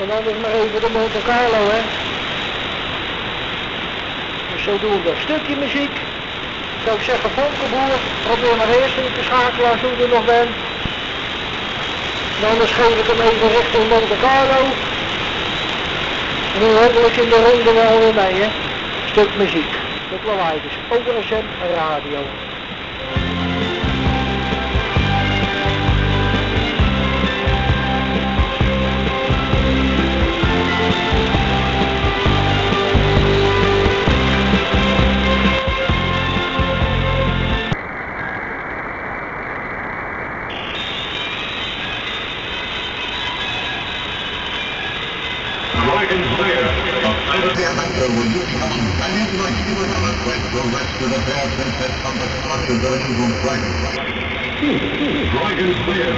En anders maar even de Monte Carlo, hè. Dus zo doen we. Stukje muziek. Zou ik zeggen, vonkenboer, probeer maar eerst in te schakelen als u er nog bent. Anders geef ik hem even richting Monte Carlo. En dan hopelijk in de ronde wel weer mee. Stuk muziek. Dat lawaai dus. Overzet radio. structure will discussion valuable equivalent quite progress to the pair princess from the structure the evil dragon. Dragon's Lair.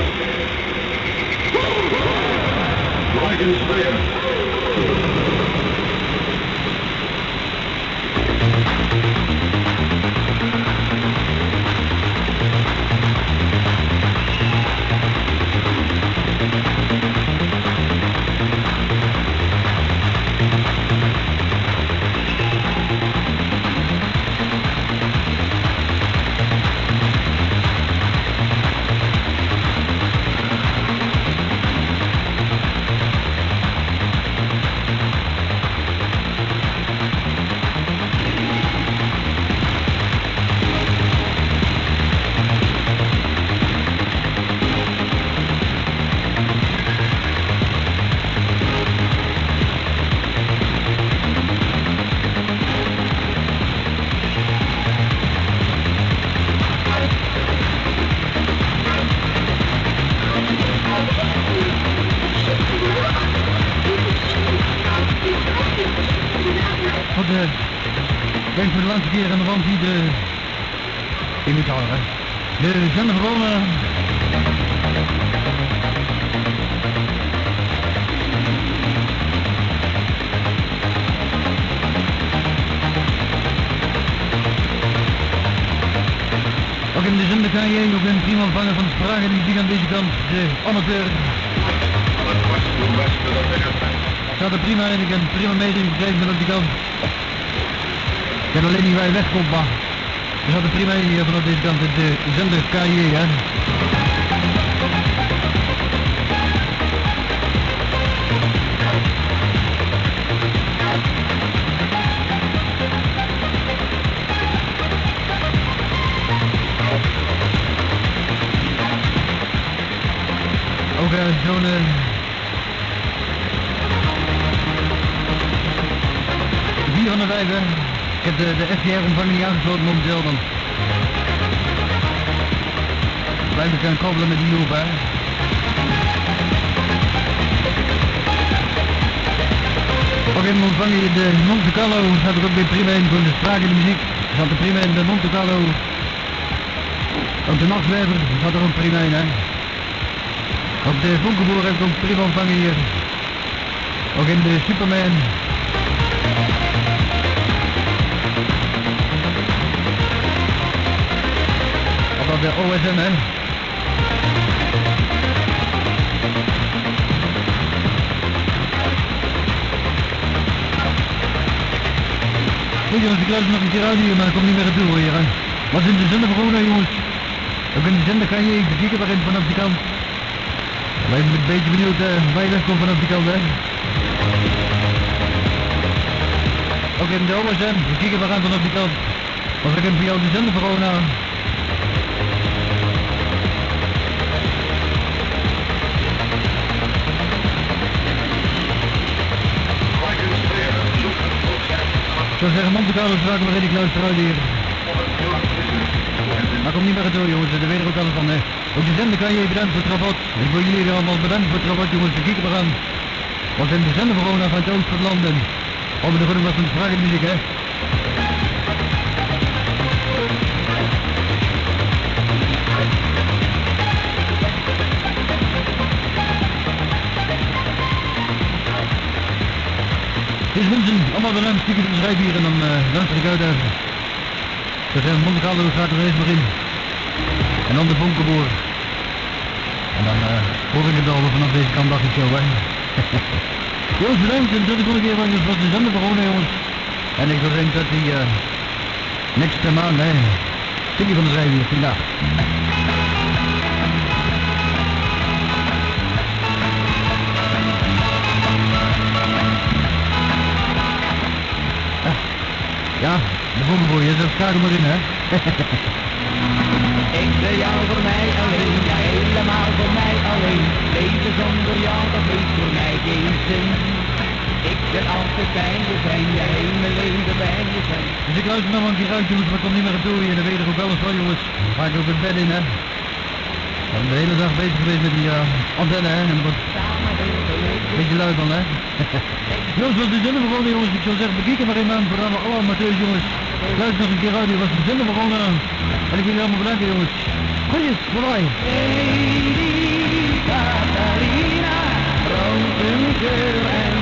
Dragon's Lair. In de zender kan je ook een prima ontvangen van vragen die die aan deze kant, de amateur. Gaat er prima in, ik heb prima meeting gekregen van op die kant. Ik heb alleen niet waar je wegkomt, maar zat er prima in hier vanaf deze kant, de zender KJ, hè. Zo'n... Vier van de vijf, hè. Ik heb de, de FDR-ontvanger niet aangesloten momenteel, dan blijf ik koppelen met die loop, hè. Ook in ontvang de Monte Carlo, staat er ook weer prima in voor de sprakende muziek. Zat er prima in de Monte Carlo. Ook de nachtwerver zat er ook prima in. Op de Vonkenboer ik ook prima ontvangen hier. Ook in de Superman. Of op de OSM, hè. Goed jongens, ik luister nog een keer uit hier, maar ik kom niet meer naartoe hier, hè. Wat is in de zender voor jongens? Ook in de zender kan je even kijken waarin vanaf die kant. Ik ben een beetje benieuwd uh, waar je wegkomt vanaf die kant, hè. Ook in de OSM, we kijken we gaan vanaf die kant. Of ik heb voor jou de zender voor aan. Ik zou zeggen, Monte Carlo straks maar in die kluis eruit hier. Maar kom niet meer door jongens, daar weet ik ook alles van. Hè. Ook de zender kan je bedankt voor het rapport. Ik wil jullie allemaal bedanken voor het jongens, we kijken we gaan. Wat in de zender gewoon af uit Oost van het land en over de goede was van de spraakmuziek hè. Dus mensen, allemaal bedankt, stiekem de schrijf hier en dan uh, luister ik uit even. We zijn Monte Carlo gaat er eerst maar in. En dan de Bonkenboer. En dan uh, hoor ik het al vanaf deze kant, dacht ik zo, hè. jongens, bedankt. En tot de volgende keer, want het was de zender begonnen, jongens. En ik denk dat die uh, te maand, hè. Stukje van de schrijf hier, vandaag. Ja, de Bonkenboer, je zegt graag maar in, hè. Ik ben jou voor mij alleen, ja helemaal voor mij alleen. Leven zonder jou, dat heeft voor mij geen zin. Ik ben altijd bij je zijn, mijn leven bij je zijn. Dus ik luister nog een keer uit, jongens, maar kom niet meer naartoe hier. Dan weet ik ook wel eens van, jongens. Ga ik ook het bed in, hè. Ik ben de hele dag bezig geweest met die uh, antenne, hè. En wat Beetje luid dan, hè? jongens, wat de zender begonnen, jongens. Ik zou zeggen, bekijken maar in mijn programma. Alle amateurs, jongens. Luister nog een keer uit, was de zender begonnen. En ik wil jullie allemaal bedanken, jongens. Please play. Lady Katarina, Rosengirl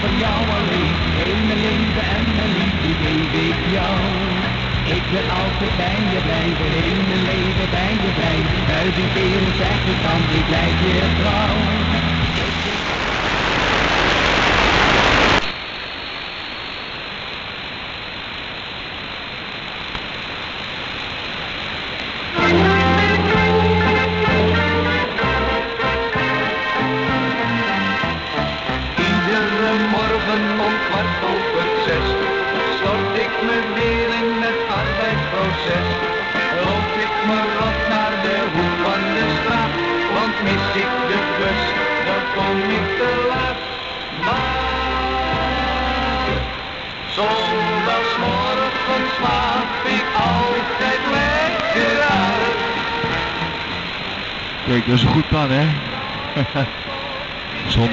van jou alleen. Heel mijn leven en mijn liefde geef ik jou. Ik wil altijd bij je blijven, heel mijn leven bij je blijven. Duizend keren zeg ik dan, ik blijf je trouw.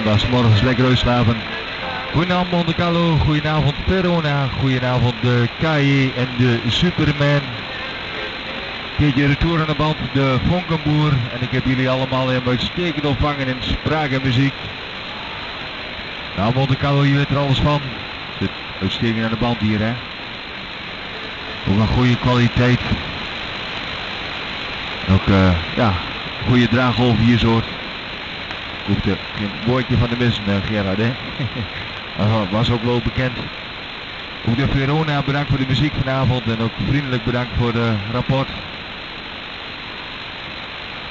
Zondagsmorgens lekker uitslapen. Goedenavond Monte Carlo, goedenavond Verona, goedenavond de KJ en de Superman. Keertje retour aan de band, de Vonkenboer. En ik heb jullie allemaal helemaal uitstekend ontvangen in spraak en muziek. Nou Monte Carlo, je weet er alles van. Zit uitstekend aan de band hier, hè? Ook een goede kwaliteit. Ook, eh, ja, goede draaggolf hier zo. Ik hoefde geen woordje van de missen, eh, Gerard, hè? Was ook wel bekend. Ook de Verona, bedankt voor de muziek vanavond en ook vriendelijk bedankt voor de rapport.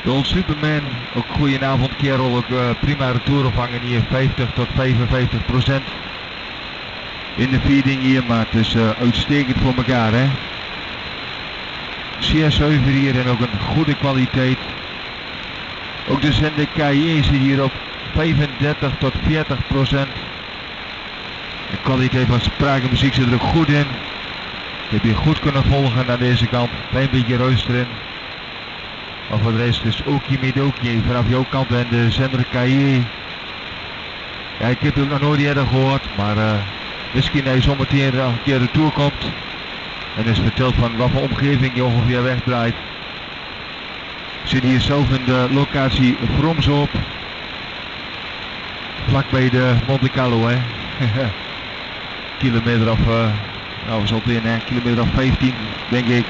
De Old Superman, ook goedenavond kerel, ook uh, prima retouronvangen hier, 50 tot 55 procent. In de feeding hier, maar het is uitstekend voor elkaar, hè? Zeer zuiver hier en ook een goede kwaliteit. Ook de zender KJ zit hier op 35 tot 40 procent. De kwaliteit van spraak en muziek zit er goed in. Ik heb hier goed kunnen volgen aan deze kant. Klein beetje ruis erin. Maar voor de rest is Okie Midoki vanaf jouw kant en de zender KJ. Ja, ik heb hem nog nooit eerder gehoord, maar uh, misschien hij zometeen een keer de tour komt. En is verteld van wat voor omgeving je ongeveer wegdraait. Zit hier zelf in de locatie Vromshoop. Vlak bij de Monte Carlo, hè. kilometer of, uh, nou we zullen in, hè. kilometer of 15, denk ik.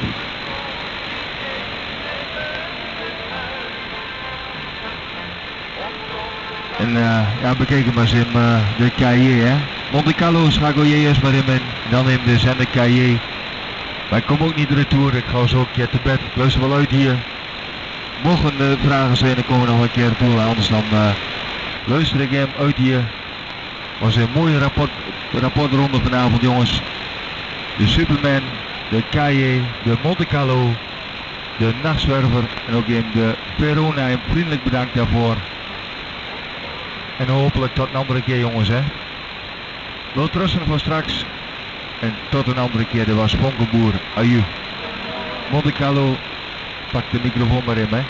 En uh, ja, bekeken maar eens in uh, de KJ, hè. Monte Carlo schakel maar in dan in de zender KJ. Maar ik kom ook niet retour, ik ga zo een keer te bed. Ik luister wel uit hier. Mogen er vragen zijn, dan komen we nog een keer toe. Anders dan uh, luister ik hem uit hier. was een mooie rapport, rapportronde vanavond, jongens. De Superman, de KJ, de Monte Carlo, de Nachtzwerver en ook in de Verona. En vriendelijk bedankt daarvoor. En hopelijk tot een andere keer, jongens, hè. Wel trusten voor straks. En tot een andere keer, de was Vonkenboer. Aju. Monte Carlo, pak de microfoon maar in, hè.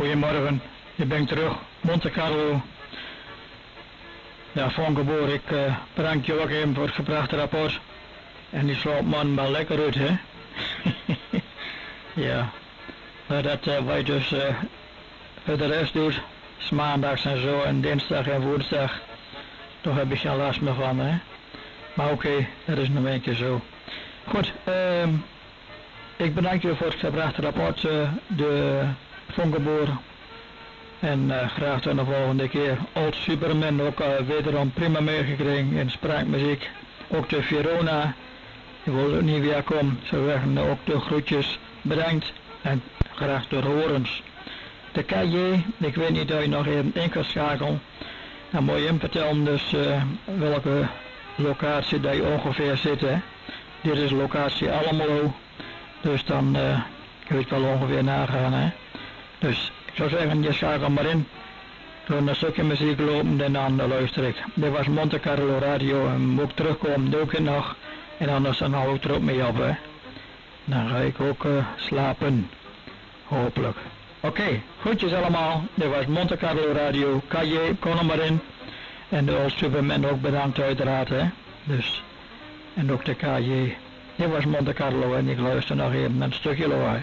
Goedemorgen. Ik ben terug. Monte Carlo. Ja, van. Ik uh, bedank je ook even voor het gebrachte rapport. En die sloopt man wel lekker uit, hè? ja. Maar dat uh, wij dus uh, de rest doet. S maandags en zo en dinsdag en woensdag. Toch heb ik geen last meer van, hè? Maar oké, dat is nog een keer zo. Goed, um, ik bedank je voor het gebrachte rapport, uh, de Vonkenboer. En uh, graag de volgende keer. Old Superman ook uh, wederom prima meegekregen in spraakmuziek. Ook de Verona, die wil niet weer komen. Ze zeggen ook de groetjes bedankt en graag tot horens. De KJ, ik weet niet of je nog even in kan schakelen. Dan moet je hem vertellen dus uh, welke locatie dat je ongeveer zit. Dit is locatie Almelo. Dus dan uh, kun je het wel ongeveer nagaan. Hè. Dus ik zou zeggen, je schakelt maar in. Doe een stukje muziek lopen en dan luister ik. Dit was Monte Carlo Radio en moet ik terugkomen, doe ik nog. En anders dan hou ik er ook mee op. Hè. Dan ga ik ook uh, slapen. Hopelijk. Oké, okay, groetjes allemaal. Dit was Monte Carlo Radio. KJ, kom er maar in. En de Old Superman ook bedankt uiteraard. Dus, en ook de KJ. Dit was Monte Carlo en ik luister nog even een stukje lawaai.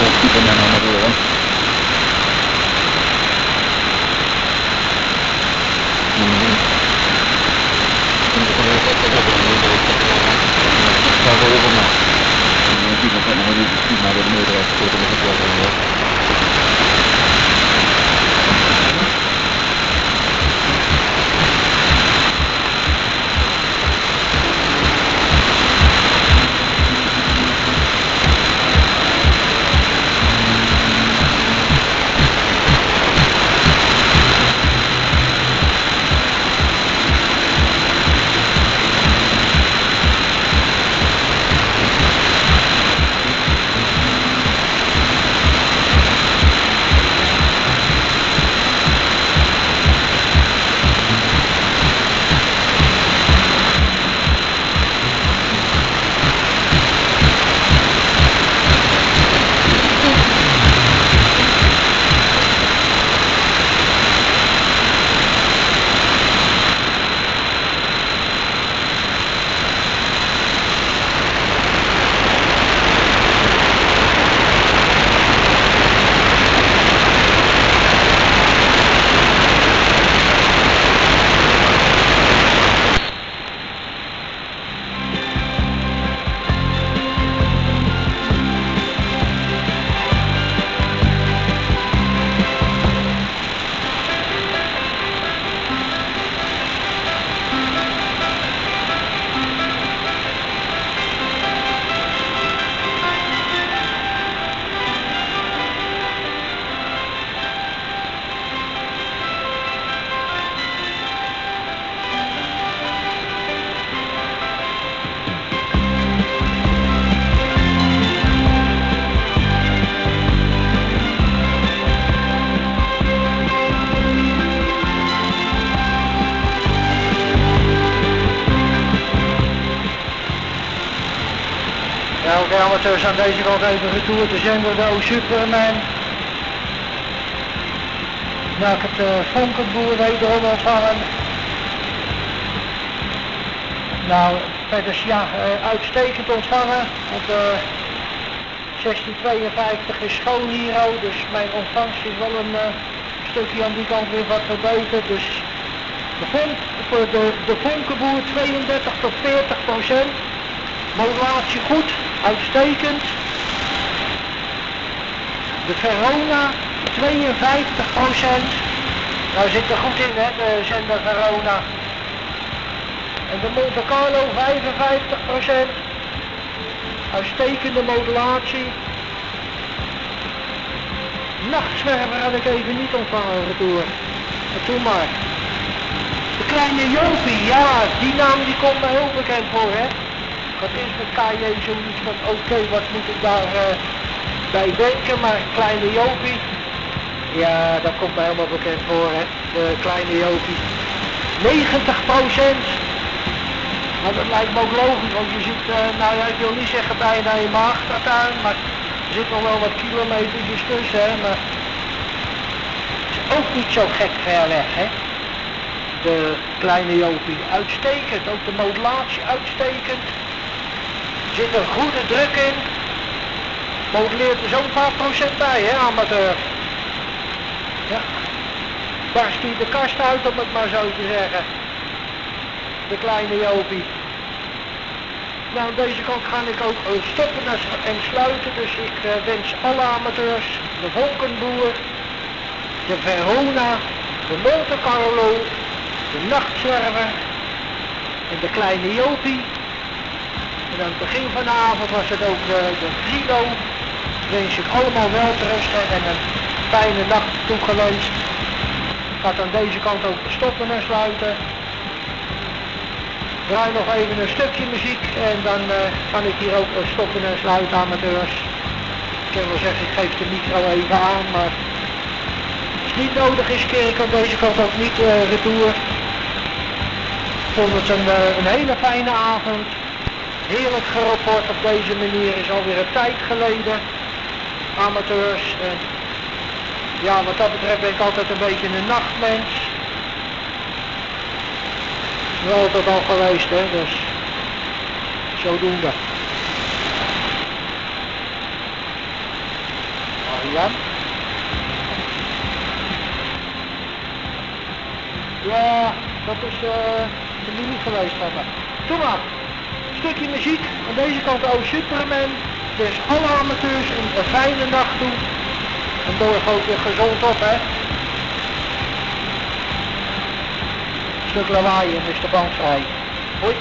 Old Superman die kunnen aan deze kant even retour de O-Superman. Nou, ik heb de Vonkenboer wederom ontvangen. Nou, verder ja, eh, uitstekend ontvangen. Want uh, 1652 is schoon hier dus mijn ontvangst is wel een stukje aan die kant weer wat verbeterd. Dus de, vonk, de, de Vonkenboer 32 tot 40 procent. Modulatie goed, uitstekend. De Verona 52 procent. Nou zit er goed in hè, de zender Verona. En de Monte Carlo 55 procent. Uitstekende modulatie. Nachtzwerver had ik even niet ontvangen retour. Maar toen maar. De kleine Jopie, ja, die naam die komt me heel bekend voor hè. Wat is met KJ zoiets van oké, wat moet ik daar uh, bij denken, maar kleine Jopie, ja, dat komt mij helemaal bekend voor, hè. De kleine Jopie. 90 procent. Maar dat lijkt me ook logisch, want je zit, uh, nou ja, ik wil niet zeggen bijna in mijn achtertuin, maar er zit nog wel wat kilometers tussen, hè. Maar het is ook niet zo gek ver weg, hè. De kleine Jopie, uitstekend. Ook de modulatie uitstekend. Zit een goede druk in. Modelleert er zo'n paar procent bij, hè, amateur. Ja. barst hij de kast uit, om het maar zo te zeggen. De kleine Jopie. Nou, deze kant ga ik ook stoppen en- en sluiten. Dus ik eh, wens alle amateurs, de Vonkenboer, de Verona, de Monte Carlo, de Nachtzwerver en de kleine Jopie. Aan het begin van de avond was het ook eh, de Vilo. Wens ik allemaal wel te rusten en een fijne nacht toegewenst. Ik ga het aan deze kant ook stoppen en sluiten. Draai nog even een stukje muziek en dan eh, kan ik hier ook stoppen en sluiten amateurs. Ik kan wel zeggen, ik geef de micro even aan, maar als het niet nodig is, keer ik aan deze kant ook niet eh retour. Ik vond het een hele fijne avond. Heerlijk gerapport op deze manier, is alweer een tijd geleden. Amateurs. En ja, wat dat betreft ben ik altijd een beetje een nachtmens. Wel altijd al geweest, hè, dus zodoende. Arjan? Ja, dat is eh familie geweest van me. Stukje muziek. Aan deze kant ook Superman. Dus alle amateurs een, een fijne nacht toe. En morgen ook weer gezond op, hè. Stuk lawaai en is de vrij. Hoi.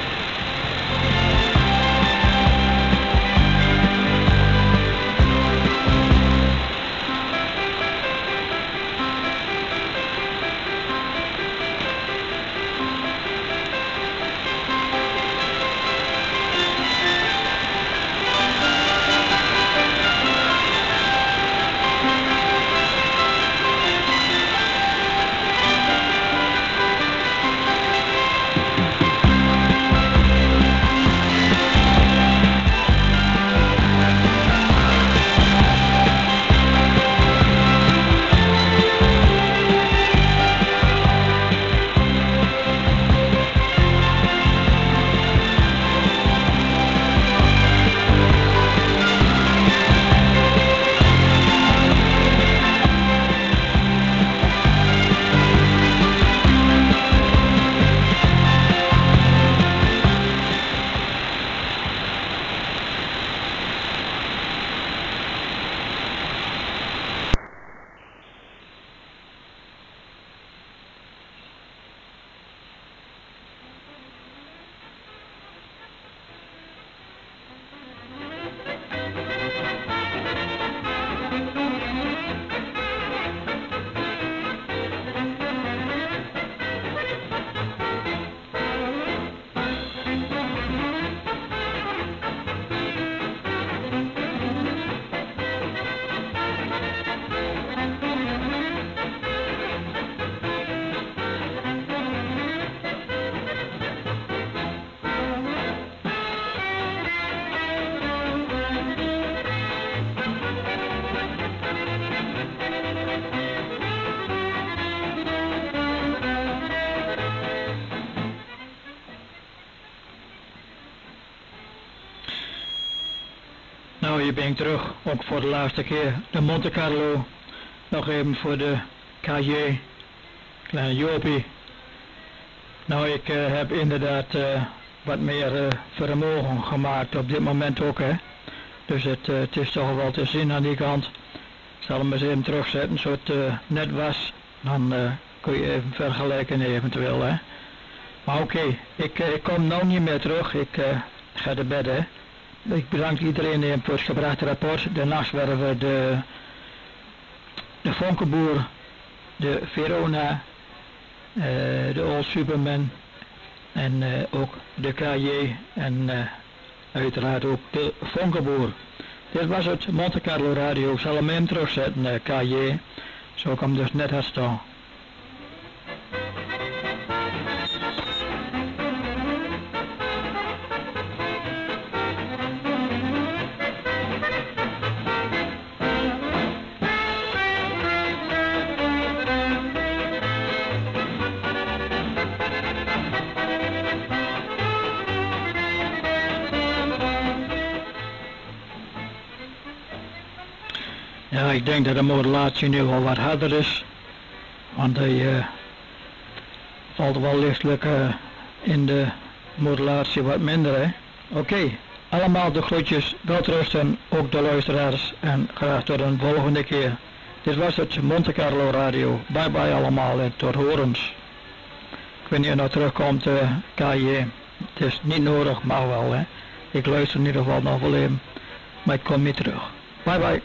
Hier ben ik terug, ook voor de laatste keer. De Monte Carlo, nog even voor de KJ, kleine Jopie. Nou, ik eh, heb inderdaad eh, wat meer eh, vermogen gemaakt op dit moment ook, hè. Dus het, het is toch wel te zien aan die kant. Ik zal hem eens even terugzetten, het eh, net was. Dan kun je even vergelijken eventueel, hè. Maar oké, ik, ik kom nou niet meer terug. Ik ga naar bed, hè. Ik bedank iedereen eh, voor het gebrachte rapport. De Nachtwerver, de, de Vonkenboer, de Verona, eh, de Old Superman en eh, ook de KJ en uiteraard ook de Vonkenboer. Dit was het Monte Carlo Radio. Ik zal hem terugzetten, KJ. Zo komt dus net herstel. Ja, ik denk dat de modulatie nu wel wat harder is. Want hij eh, valt wel lichtelijk eh, in de modulatie wat minder. Oké, allemaal de groetjes, welterusten, ook de luisteraars. En graag tot een volgende keer. Dit was het Monte Carlo Radio. Bye bye allemaal en tot horens. Ik weet niet of je nou terugkomt, eh KJ. Het is niet nodig, maar wel, hè. Ik luister in ieder geval nog wel even, maar ik kom niet terug. Bye bye.